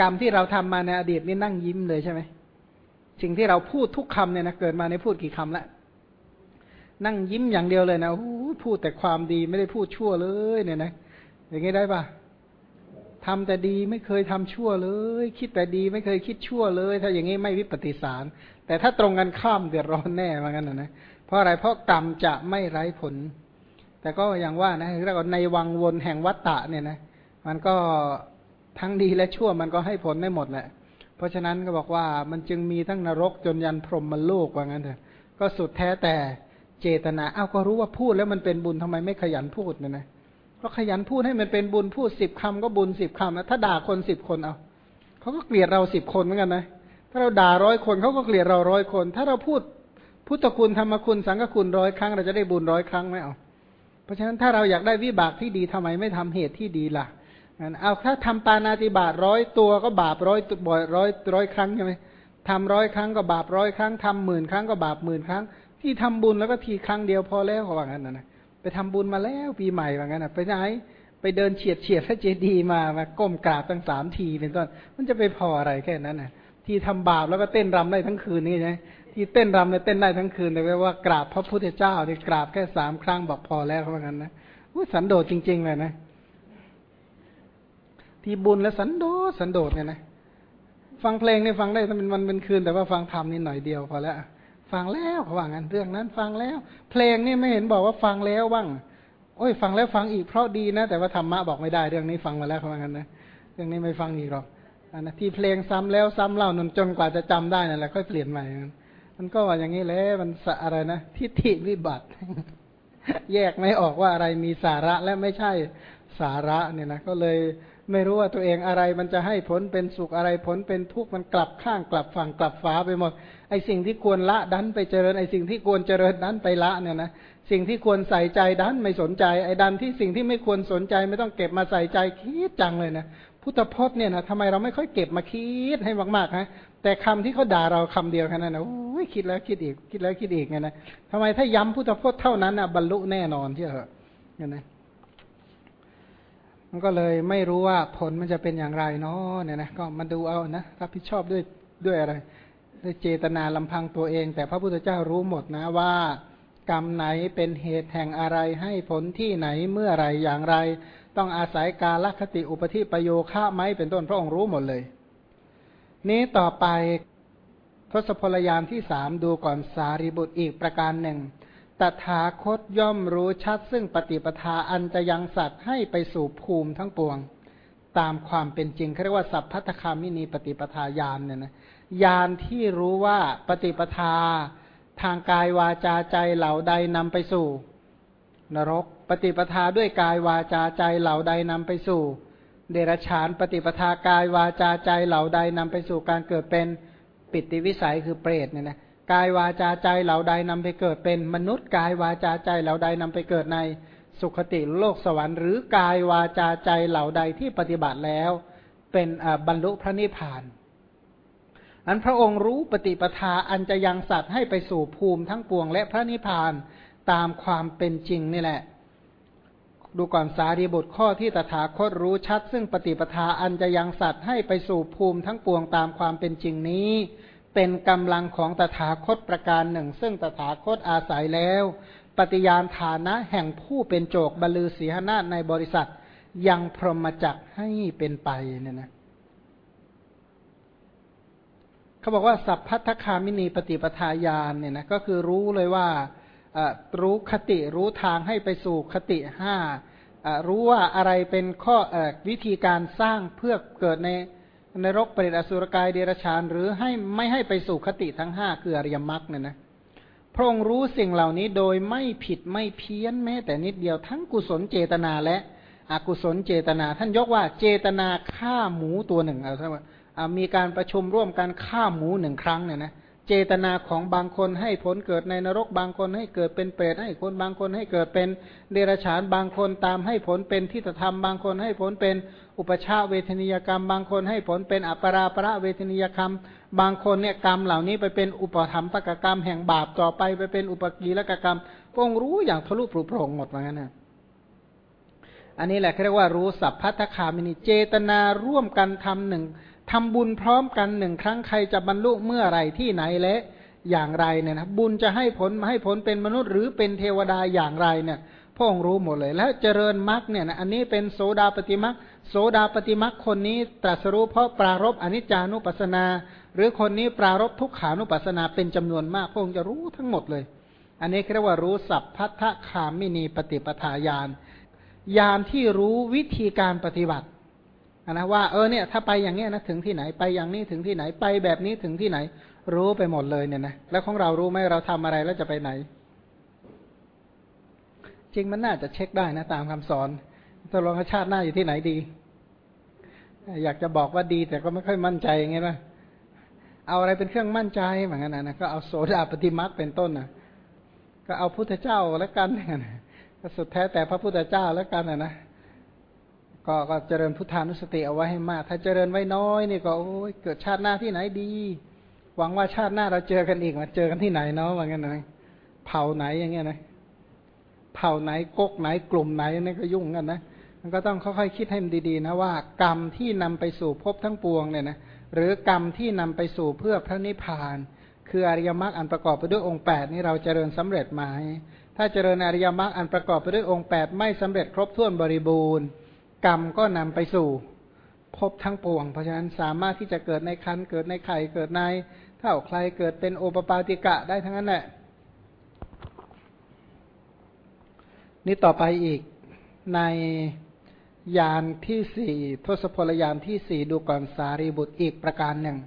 กรรมที่เราทำมาในอดีตนี่นั่งยิ้มเลยใช่ไหมสิ่งที่เราพูดทุกคำเนี่ยนะเกิดมาในพูดกี่คำละนั่งยิ้มอย่างเดียวเลยนะพูดแต่ความดีไม่ได้พูดชั่วเลยเนี่ยนะอย่างนี้ได้ปะทำแต่ดีไม่เคยทำชั่วเลย คิดแต่ดีไม่เคยคิดชั่วเลย ถ้าอย่างนี้ไม่วิปฏิสาร แต่ถ้าตรงกันข้ามเดือดร้อนแน่เหมือนกันนะนะเพราะอะไรเพราะกรรมจะไม่ไร้ผล แต่ก็อย่างว่านะเรียกว่าในวังวนแห่งวัตตะเนี่ยนะมันก็ ทั้งดีและชั่วมันก็ให้ผลได้หมดแหละ เพราะฉะนั้นก็บอกว่ามันจึงมีทั้งนรกจนยันพรหมโลกว่างั้นเถอะ ก็สุดแท้แต่เจตนา เอ้าก็รู้ว่าพูดแล้วมันเป็นบุญทำไมไม่ขยันพูดเนี่ยนะก็ขยันพูดให้มันเป็นบุญพูดสิบคำก็บุญสิบคำนะถ้าด่าคนสิบคนเอาเขาก็เกลียดเราสิบคนเหมือนกันนะถ้าเราด่าร้อยคนเขาก็เกลียดเราร้อยคน ถ้าเราพูดพุทธคุณธรรมคุณสังฆคุณร้อยครั้งเราจะได้บุญร้อยครั้งไหมเอาเพราะฉะนั้นถ้าเราอยากได้วิบากที่ดีทำไมไม่ทำเหตุที่ดีล่ะ งั้นเอาถ้าทำปานาติบาตร้อยตัวก็บาปร้อยบ่อยร้อยร้อยครั้งใช่ไหมทำร้อยครั้งก็บาปร้อยครั้งทำหมื่นครั้งก็บาปหมื่นครั้ง ที่ทำบุญแล้วก็ทีครั้งเดียวพอแล้วเขาว่างั้นนะไปทำบุญมาแล้วปีใหม่ว่างั้นนะไปไหนไปเดินเฉียดเฉียดพระเจดีย์มามาก้มกราบตั้งสามทีเป็นต้นมันจะไปพออะไรแค่นั้นนะที่ทำบาปแล้วก็เต้นรำได้ทั้งคืนนี่ใช่ที่เต้นรำเนี่ยเต้นได้ทั้งคืนแต่ว่ากราบพระพุทธเจ้าเนี่ยกราบแค่สามครั้งบอกพอแล้วเขาว่างั้นนะสันโดษจริง ๆ เลยนะ ที่บุญและสันโดษสันโดษเนี่ยนะฟังเพลงนี่ฟังได้ถ้าเป็นวันเป็นคืน แต่ว่าฟังธรรมนี่หน่อยเดียวพอแล้วฟังแล้วเขาว่างั้นเรื่องนั้น ฟังแล้ว เพลงนี่ไม่เห็นบอกว่าฟังแล้วบ้างโอ้ยฟังแล้วฟังอีกเพราะดีนะ แต่ว่าธรรมะบอกไม่ได้เรื่องนี้ฟังมาแล้วเขาว่างั้นนะเรื่องนี้ไม่ฟังอีกหรอกอันนะที่เพลงซ้ำแล้วซ้ำเล่านนจนกว่าจะจำได้นั่นแหละค่อยเปลี่ยนใหม่มันก็ว่าอย่างนี้แหละมันอะไรนะทิฏฐิวิบัติ แยกไม่ออกว่าอะไรมีสาระและไม่ใช่สาระเนี่ยนะก็เลย ไม่รู้ว่าตัวเองอะไรมันจะให้ผลเป็นสุขอะไรผลเป็นทุกข์มันกลับข้างกลับฝั่งกลับฟ้าไปหมดไอสิ่งที่ควรละดันไปเจริญไอสิ่งที่ควรเจริญดันไปละเนี่ยนะสิ่งที่ควรใส่ใจดันไม่สนใจไอ้ดันที่สิ่งที่ไม่ควรสนใจ ไม่ต้องเก็บมาใส่ใจคิดจังเลยนะพุทธพจน์เนี่ยนะทำไมเราไม่ค่อยเก็บมาคิดให้มากๆฮะแต่คำที่เขาด่าเราคำเดียวแค่นั้นนะโอ้ยคิดแล้วคิดอีกคิดแล้วคิดอีกไงนะทำไมถ้าย้ำพุทธพจน์เท่านั้นอะบรรลุแน่นอนเชื่อเหรอเนี่ยนะ มันก็เลยไม่รู้ว่าผลมันจะเป็นอย่างไรเนาะเนี่ยนะก็มาดูเอานะรับผิดชอบด้วยด้วยอะไรด้วยเจตนาลำพังตัวเอง แต่พระพุทธเจ้ารู้หมดนะว่า กรรมไหนเป็นเหตุแห่งอะไรให้ผลที่ไหนเมื่อไรอย่างไร ต้องอาศัยกาลคติอุปธิประโยค่าไหมเป็นต้นพระองค์รู้หมดเลย นี้ต่อไปทศพลยานที่สามดูก่อนสารีบุตรอีกประการหนึ่ง ตถาคตย่อมรู้ชัดซึ่งปฏิปทาอันจะยังสัตว์ให้ไปสู่ภูมิทั้งปวง ตามความเป็นจริงเขาเรียกว่าสัพพัทธคามินีปฏิปทายานเนี่ยนะยานที่รู้ว่าปฏิปทาทางกายวาจาใจเหล่าใดนำไปสู่ นรก ปฏิปทาด้วยกายวาจาใจเหล่าใดนำไปสู่ เดรัจฉาน ปฏิปทากายวาจาใจเหล่าใดนำไปสู่การเกิดเป็นปิติวิสัยคือเปรตเนี่ยนะ กายวาจาใจเหล่าใดนำไปเกิดเป็นมนุษย์กายวาจาใจเหล่าใดนำไปเกิดในสุขติโลกสวรรค์หรือกายวาจาใจเหล่าใดที่ปฏิบัติแล้ว เป็นบรรลุพระนิพพาน อันพระองค์รู้ปฏิปทาอันจะยังสัตว์ให้ไปสู่ภูมิทั้งปวงและพระนิพพานตามความเป็นจริงนี่แหละ ดูก่อนสารีบุตรข้อที่ตถาคตรู้ชัด ซึ่งปฏิปทาอันจะยังสัตว์ให้ไปสู่ภูมิทั้งปวงตามความเป็นจริงนี้ เป็นกำลังของตถาคตประการหนึ่ง ซึ่งตถาคตอาศัยแล้ว ปฏิญาณฐานะแห่งผู้เป็นโจกบลือศีหนาในบริษัท ยังพรหมจักให้เป็นไปเนี่ยนะเขาบอกว่าสัพพัทธคามินีปฏิปทาญาณเนี่ยนะก็คือรู้เลยว่ารู้คติรู้ทางให้ไปสู่คติห้ารู้ว่าอะไรเป็นข้ออวิธีการสร้างเพื่อเกิดใน นรกเปรตอสุรกายเดรชาน หรือให้ไม่ให้ไปสู่คติทั้งห้าคืออริยมรรคเนี่ยนะพระองค์รู้สิ่งเหล่านี้โดยไม่ผิดไม่เพี้ยนแม้แต่นิดเดียวทั้งกุศลเจตนาและอกุศลเจตนา ท่านยกว่าเจตนาฆ่าหมูตัวหนึ่งเอาใช่ไหมมีการประชุมร่วมกันฆ่าหมูหนึ่งครั้งเนี่ยนะ เจตนาของบางคนให้ผลเกิดในนรกบางคนให้เกิดเป็นเปรตให้คนบางคนให้เกิดเป็นเดรัจฉานบางคนตามให้ผลเป็นทิฏฐธรรมบางคนให้ผลเป็นอุปชาเวทนิยกรรม บางคนให้ผลเป็นอัปราประเวทนิยกรรม บางคนเนี่ยกรรมเหล่านี้ไปเป็นอุปธรรมปกกรรมแห่งบาปต่อไปไปเป็นอุปกีรกกรรมพงรู้อย่างทะลุปรุโปร่งหมดว่างั้นนะอันนี้แหละเรียกว่ารู้สัพพัทธคามินิเจตนาร่วมกันทำหนึ่ง ทำบุญพร้อมกันหนึ่งครั้งใครจะบรรลุเมื่อไรที่ไหนและอย่างไรเนี่ยนะบุญจะให้ผลให้ผลเป็นมนุษย์หรือเป็นเทวดาอย่างไรเนี่ยพระองค์รู้หมดเลย แล้วเจริญมรรคเนี่ยนะอันนี้เป็นโสดาปฏิมรรคโสดาปฏิมรรคคนนี้ตรัสรู้เพราะปรารบอนิจจานุปัสสนา หรือคนนี้ปรารบทุกขานุปัสสนาเป็นจำนวนมากพระองค์จะรู้ทั้งหมดเลย อันนี้เรียกว่ารู้สัพพัทธคามินีปฏิปทาญาณญาณที่รู้วิธีการปฏิบัติ นะว่าเออเนี่ยถ้าไปอย่างเงี้ยนะถึงที่ไหนไปอย่างนี้ถึงที่ไหนไปแบบนี้ถึงที่ไหน รู้ไปหมดเลยเนี่ยนะแล้วของเรารู้ไหมเราทำอะไรแล้วจะไปไหน จริงมันน่าจะเช็คได้นะตามคำสอนตกลงชาติหน้าอยู่ที่ไหนดี อยากจะบอกว่าดีแต่ก็ไม่ค่อยมั่นใจอย่างเงี้ยนะเอาอะไรเป็นเครื่องมั่นใจเหมือนกันนะก็เอาโสดาปฏิมักเป็นต้นนะก็เอาพุทธเจ้าแล้วกันนะสุดแท้แต่พระพุทธเจ้าแล้วกันนะนะ ก็ก็เจริญพุทธานุสติเอาไว้ให้มาก ถ้าเจริญไว้น้อยนี่ก็โอ้ยเกิดชาติหน้าที่ไหนดี หวังว่าชาติหน้าเราเจอกันอีกมาเจอกันที่ไหนเนาะว่างั้นนะเผ่าไหนอย่างเงี้ยนะเผ่าไหนก๊กไหนกลุ่มไหนนี่ก็ยุ่งกันนะมันก็ต้องค่อยๆคิดให้มันดีๆนะว่า กรรมที่นำไปสู่ภพทั้งปวงเนี่ยนะหรือกรรมที่นำไปสู่เพื่อพระนิพพาน คืออริยมรรคอันประกอบไปด้วยองค์แปดนี่เราเจริญสำเร็จไหมถ้าเจริญอริยมรรคอันประกอบไปด้วยองค์แปดไม่สำเร็จครบถ้วนบริบูรณ์ กรรมก็นำไปสู่พบทั้งปวง เพราะฉะนั้นสามารถที่จะเกิดในคันเกิดในไข่เกิดในเท่าใครเกิดเป็นโอปปาติกะได้ทั้งนั้นแหละ นี่ต่อไปอีกในยานที่สี่ทศพลยานที่สี่ดูก่อนสารีบุตรอีกประการหนึ่ง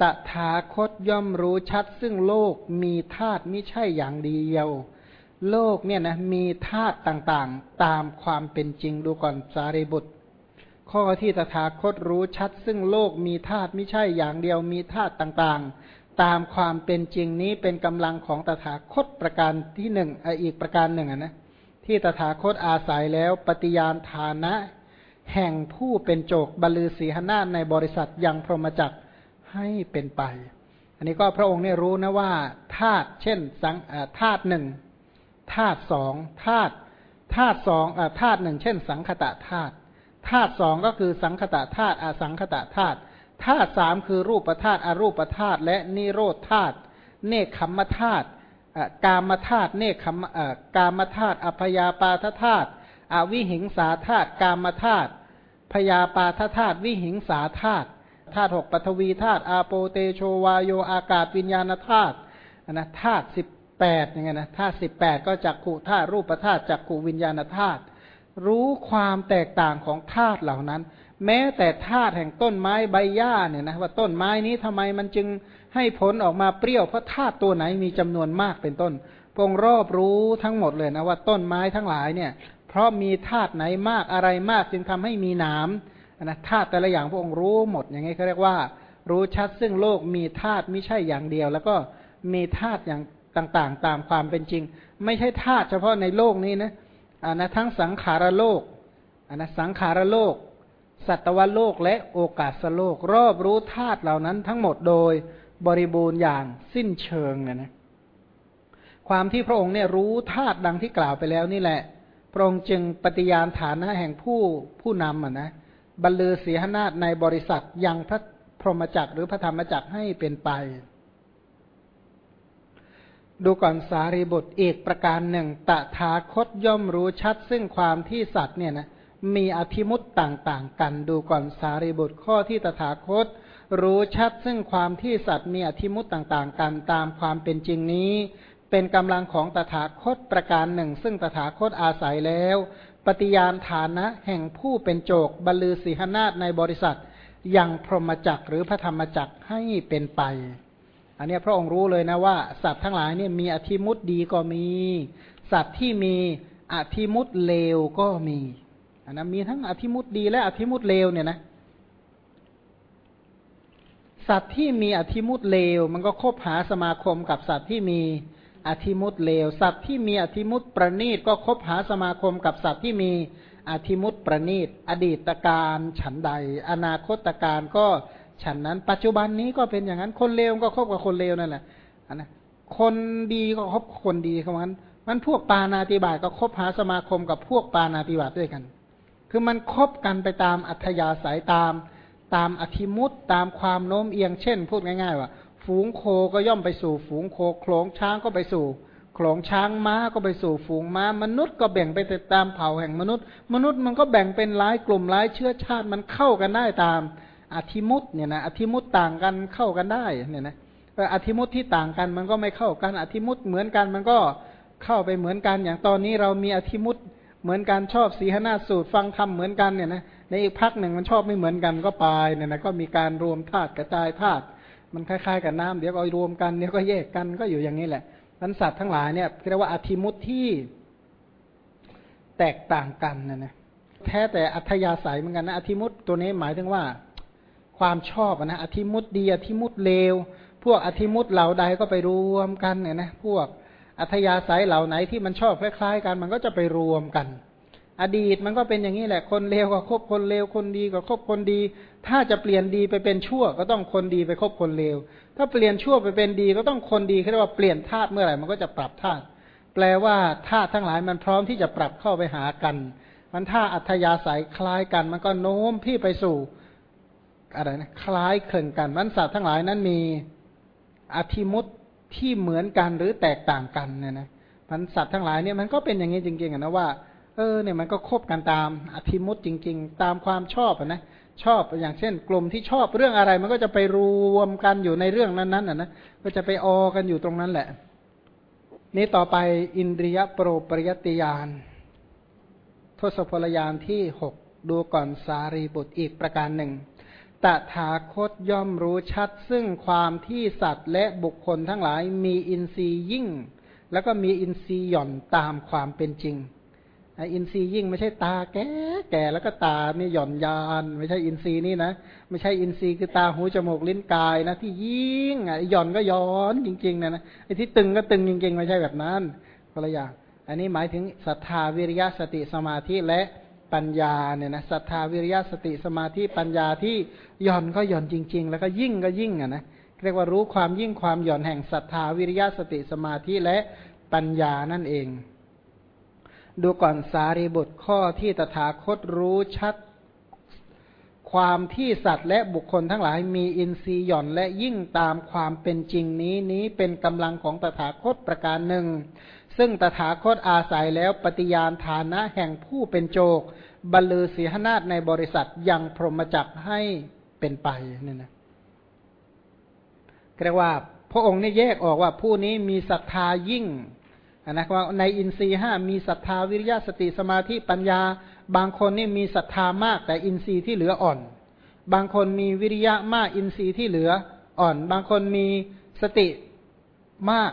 ตถาคตย่อมรู้ชัดซึ่งโลกมีธาตุไม่ใช่อย่างเดียว โลกเนี่ยนะมีธาตุต่างๆ ตามความเป็นจริงดูก่อนสารีบุตร ข้อที่ตถาคตรู้ชัด ซึ่งโลกมีธาตุไม่ใช่อย่างเดียวมีธาตุต่างๆ ตามความเป็นจริงนี้เป็นกำลังของตถาคตประการที่หนึ่งอีกประการหนึ่งนะที่ตถาคตอาศัยแล้วปฏิญาณฐานะ แห่งผู้เป็นโจกบลือศีหนาในบริษัทยังพรหมจักให้เป็นไป อันนี้ก็พระองค์เนี่ยรู้นะว่าธาตุเช่นสังธาตุหนึ่ง ธาตุสองธาตุธาตุสองธาตุหนึ่งเช่น สังคตะธาตุธาตุสองก็คือสังคตะธาตุอสังคตะธาตุธาตุสามคือรูปธาตุอรูปธาตุและนิโรธธาตุเนคขมธาตุกามธาตุเนคขมกามธาตุอภยาปาทธาตุอวิหิงสาธาตุกามธาตุพยาปาทธาตุวิหิงสาธาตุธาตุหกปฐวีธาตุอาโปเตโชวาโยอากาศวิญญาณธาตุนะธาตุสิบ แปดยังไงนะธาตุสิบแปดก็จักขุธาตุรูปธาตุจักขุวิญญาณธาตุรู้ความแตกต่างของธาตุเหล่านั้น แม้แต่ธาตุแห่งต้นไม้ใบหญ้าเนี่ยนะว่าต้นไม้นี้ทำไมมันจึงให้ผลออกมาเปรี้ยวเพราะธาตุตัวไหนมีจำนวนมากเป็นต้นพงรอบรู้ทั้งหมดเลยนะว่าต้นไม้ทั้งหลายเนี่ย เพราะมีธาตุไหนมากอะไรมากจึงทำให้มีหนามนะธาตุแต่ละอย่างพระองค์รู้หมดอย่างนี้เขาเรียกว่า รู้ชัดซึ่งโลกมีธาตุไม่ใช่อย่างเดียว แล้วก็มีธาตุอย่าง ต่างๆ ตามความเป็นจริง ไม่ใช่ธาตุเฉพาะในโลกนี้นะอ่านะทั้งสังขารโลกอ่านะสังขารโลก สัตวโลกและโอกาสโลก รอบรู้ธาตุเหล่านั้นทั้งหมดโดยบริบูรณ์อย่างสิ้นเชิงนะนะความที่พระองค์เนี่ยรู้ธาตุดังที่กล่าวไปแล้วนี่แหละ พระองค์จึงปฏิญาณฐานะแห่งผู้ผู้นำอะนะบรรลือเสียหนาในบริษัทยังพระพรหมจักรหรือพระธรรมจักรให้เป็นไป ดูก่อนสารีบุตรอีกประการหนึ่ง ตถาคตย่อมรู้ชัด ซึ่งความที่สัตว์เนี่ยนะมีอธิมุตต่างๆ กัน ดูก่อนสารีบุตรข้อที่ตถาคต รู้ชัดซึ่งความที่สัตว์มีอธิมุตต่างๆ กันตามความเป็นจริงนี้ เป็นกำลังของตถาคตประการหนึ่ง ซึ่งตถาคตอาศัยแล้ว ปฏิญาณฐานะแห่งผู้เป็นโจกบรรลือสีหนาฏในบริษัทยังพรหมจักหรือพระธรรมจักให้เป็นไป อันนี้พระองค์รู้เลยนะว่า สัตว์ทั้งหลายเนี่ยมีอธิมุตดีก็มี สัตว์ที่มีอธิมุตเลวก็มีอันนั้นมีทั้งอธิมุตดีและอธิมุตเลวเนี่ยนะ สัตว์ที่มีอธิมุตเลว มันก็คบหาสมาคมกับสัตว์ที่มีอธิมุตเลว สัตว์ที่มีอธิมุตประณีตก็คบหาสมาคมกับสัตว์ที่มีอธิมุตประณีตอดีตการฉันใด อนาคตการก็ ฉันนั้น ปัจจุบันนี้ก็เป็นอย่างนั้น คนเลวก็คบกับคนเลวนั่นแหละนะคนดีก็คบคนดีเขามันมันพวกปานาติบาตก็คบหาสมาคมกับพวกปานาติบาตด้วยกัน คือมันคบกันไปตามอัธยาศัยตาม ตามอธิมุตตามความโน้มเอียงเช่น พูดง่ายๆว่า ฝูงโคก็ย่อมไปสู่ ฝูงโคโขลงช้างก็ไปสู่โขลงช้างม้าก็ไปสู่ฝูงม้า มนุษย์ก็แบ่งไปตามเผ่าแห่งมนุษย์ มนุษย์มันก็แบ่งเป็นหลายกลุ่มหลายเชื้อชาติมันเข้ากันได้ตาม อธิมุตเนี่ยนะอธิมุตต่างกันเข้ากันได้เนี่ยนะอธิมุตที่ต่างกันมันก็ไม่เข้ากันอธิมุตเหมือนกันมันก็เข้าไปเหมือนกันอย่างตอนนี้เรามีอธิมุตเหมือนกันชอบสีหนาสูตรฟังธรรมเหมือนกันเนี่ยนะในอีกพักหนึ่งมันชอบไม่เหมือนกันก็ปายเนี่ยนะก็มีการรวมธาตุกระจายธาตุมันคล้ายๆ กับน้ำเดี๋ยวก็รวมกันเดี๋ยวก็แยกกันก็อยู่อย่างนี้แหละนั้นสัตว์ทั้งหลายเนี่ยเรียกว่าอธิมุตที่แตกต่างกันนะนะแท้แต่อัธยาศัยเหมือนกันนะอธิมุตตัวนี้หมายถึงว่า ความชอบนะอธิมุตดีอธิมุตเลว พวกอธิมุตเหล่าใดก็ไปรวมกันเนี่ยนะพวกอัธยาศัยเหล่าไหนที่มันชอบคล้ายๆ กันมันก็จะไปรวมกัน อดีตมันก็เป็นอย่างนี้แหละคนเลวก็คบคนเลวคนดีก็คบคนดี ถ้าจะเปลี่ยนดีไปเป็นชั่ว ก็ต้องคนดีไปคบคนเลว ถ้าเปลี่ยนชั่วไปเป็นดีก็ต้องคนดีเรียกว่าเปลี่ยนธาตุเมื่อไหร่มันก็จะปรับธาตุแปลว่าธาตุทั้งหลายมันพร้อมที่จะปรับเข้าไปหากัน มันถ้าอัธยาศัยคล้ายกัน มันก็โน้มพี่ไปสู่ อะไรนะคล้ายคลึงกันมันสัตว์ทั้งหลายนั้นมีอธิมุตที่เหมือนกันหรือแตกต่างกันเนี่ยนะมันสัตว์ทั้งหลายเนี่ยมันก็เป็นอย่างนี้จริงๆนะว่าเออเนี่ยมันก็คบกันตามอธิมุตจริง ๆ ตามความชอบนะชอบอย่างเช่น กลุ่มที่ชอบเรื่องอะไร มันก็จะไปรวมกันอยู่ในเรื่องนั้นๆนะนะก็จะไปออกันอยู่ตรงนั้นแหละ นี้ต่อไปอินทรียโปรปริยติยานทศพลยานที่หกดูก่อนสารีบุตรอีกประการหนึ่ง ตถาคตย่อมรู้ชัด ซึ่งความที่สัตว์และบุคคลทั้งหลายมีอินทรีย์ยิ่ง แล้วก็มีอินทรีย์หย่อนตามความเป็นจริงอินทรีย์ยิ่งไม่ใช่ตาแก่แก่แล้วก็ตานี่หย่อนยาน ไม่ใช่อินทรีย์นี่นะไม่ใช่อินทรีย์คือตาหูจมูกลิ้นกายนะที่ยิ่งอะหย่อนก็ย้อนจริงๆนะนะไอ้ที่ตึงก็ตึงจริงๆ ไม่ใช่แบบนั้นคนละอย่างอันนี้หมายถึงศรัทธาวิริยะสติสมาธิและ ปัญญาเนี่ยนะศรัทธาวิริยะสติสมาธิปัญญาที่หย่อนก็หย่อนจริง ๆ แล้วก็ยิ่งก็ยิ่งอะนะเรียกว่ารู้ความยิ่งความหย่อนแห่งศรัทธาวิริยะสติสมาธิและปัญญานั่นเอง ดูก่อนสารีบุตรข้อที่ตถาคตรู้ชัด ความที่สัตว์และบุคคลทั้งหลายมีอินทรีย์หย่อนและยิ่งตามความเป็นจริงนี้นี้เป็นกำลังของตถาคตประการหนึ่ง ซึ่งตถาคตอาศัยแล้วปฏิญาณฐานะแห่งผู้เป็นโจกบรรลือศีหนาฏในบริษัทยังพรหมจักให้เป็นไปนี่นะเรียกว่าพระองค์นี่แยกออกว่าผู้นี้มีศรัทธายิ่งนะว่าในอินทรีห้ามีศรัทธาวิริยะสติสมาธิปัญญา บางคนนี่มีศรัทธามาก แต่อินทรีย์ที่เหลืออ่อน บางคนมีวิริยะมากอินทรีย์ที่เหลืออ่อน บางคนมีสติมาก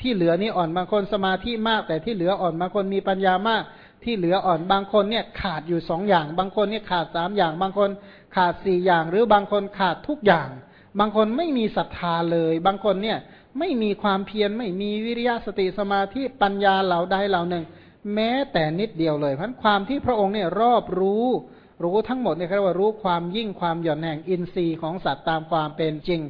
ที่เหลือนี่อ่อนบางคนสมาธิมาก แต่ที่เหลืออ่อนบางคนมีปัญญามาก ที่เหลืออ่อนบางคนเนี่ยขาดอยู่สองอย่าง บางคนเนี่ยขาดสามอย่าง บางคนขาดสี่อย่าง หรือบางคนขาดทุกอย่าง บางคนไม่มีศรัทธาเลย บางคนเนี่ยไม่มีความเพียรไม่มีวิริยะสติสมาธิปัญญาเหล่าใดเหล่าหนึ่ง แม้แต่นิดเดียวเลยเพราะความที่พระองค์เนี่ยรอบรู้รู้ทั้งหมดเนี่ยเรียกว่ารู้ความยิ่งความหย่อนแห่งอินทรีย์ของสัตว์ตามความเป็นจริง